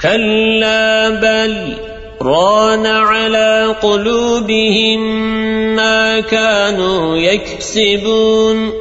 كلا بل ران على قلوبهم ما كانوا يكسبون